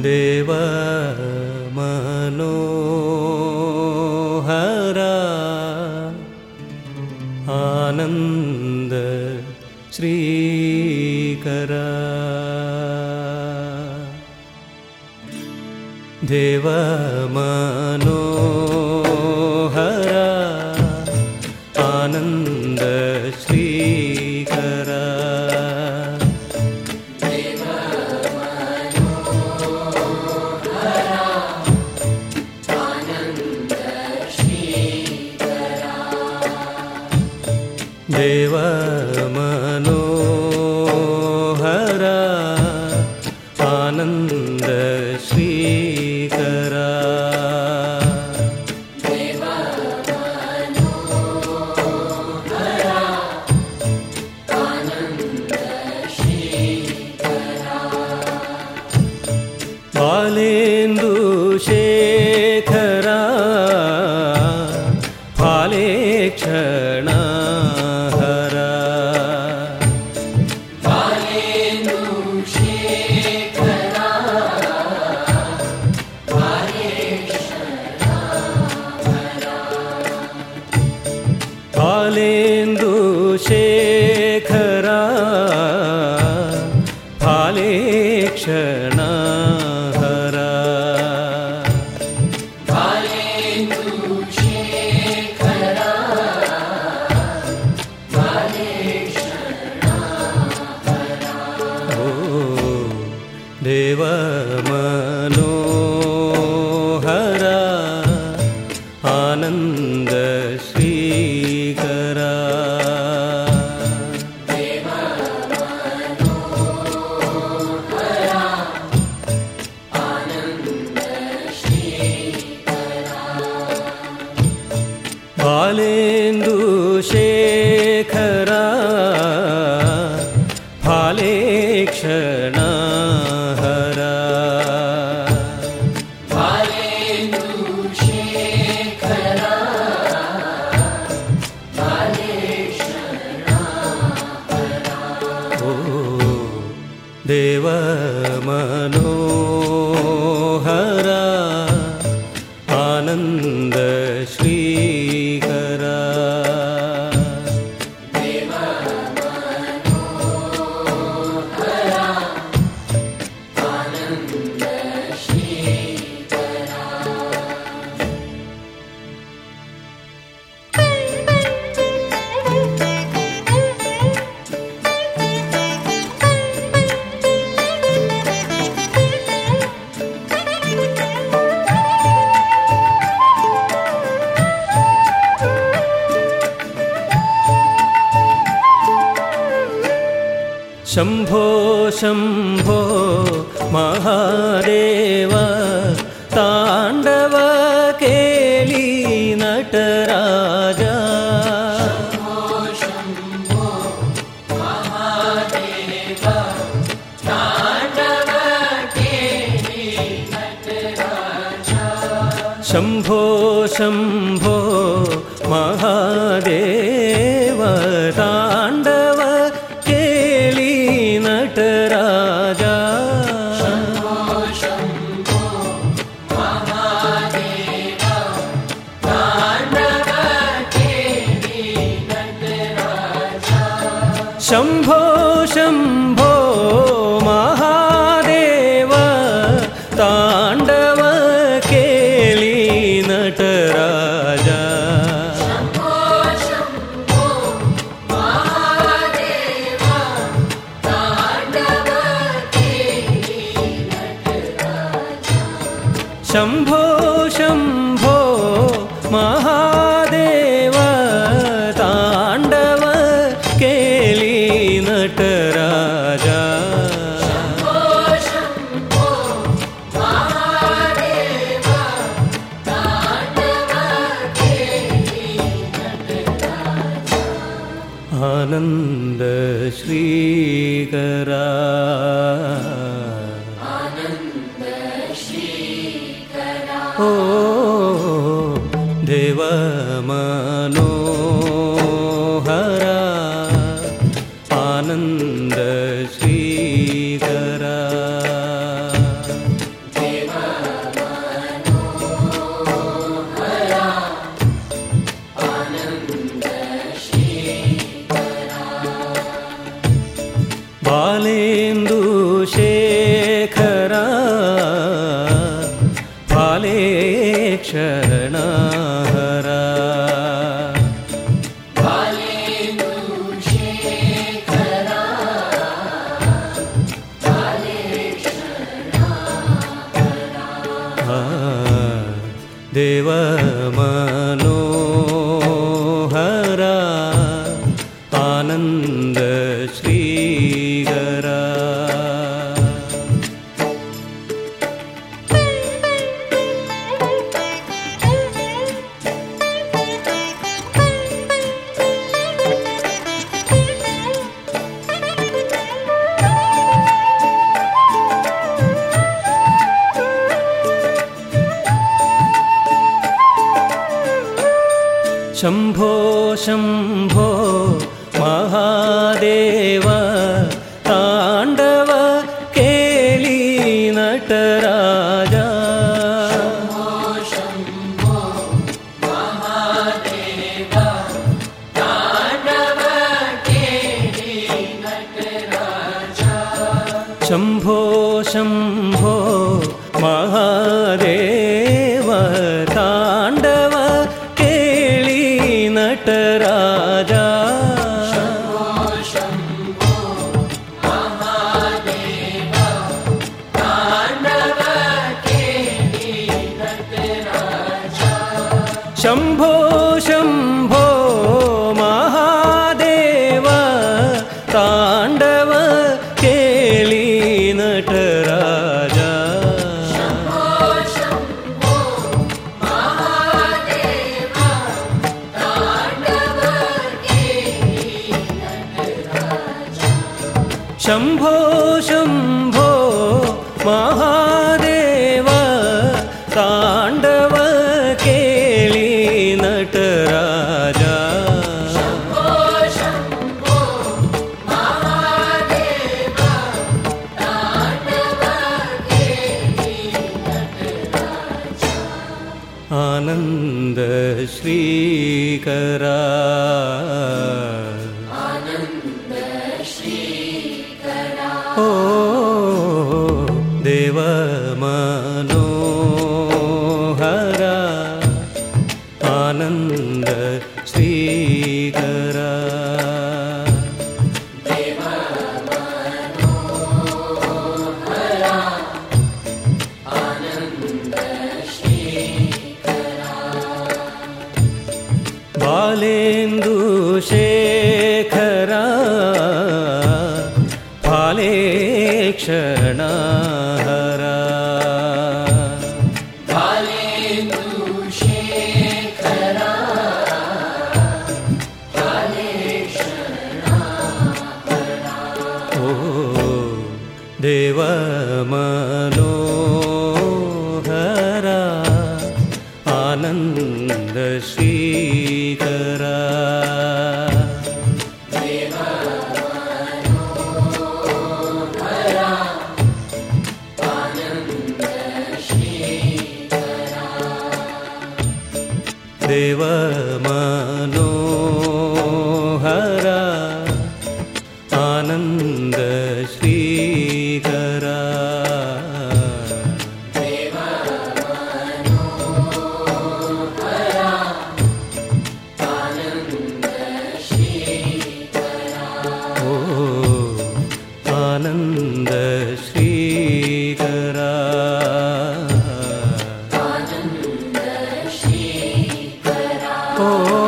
देव मनोहरा आनन्द श्रीकरा। देव मनो देव मानु मधु शम्भो शम्भो महादेव ताण्डव केलीनटराग शम्भो शम्भो महादेव। न्द श्रीकरा। फालेक्षणाहरा शम्भो शम्भो महादेव ताण्डव केली नटराजा। शम्भो शम्भो महादेव शम्भो महादेव ताण्डव केळि नटराजा। शम्भो शम्भो महादेव ताण्डव आनन्द बालेन्दुशेखरा फालेक्षणाहरा ओ देवमनोहरा ದೇವಾ को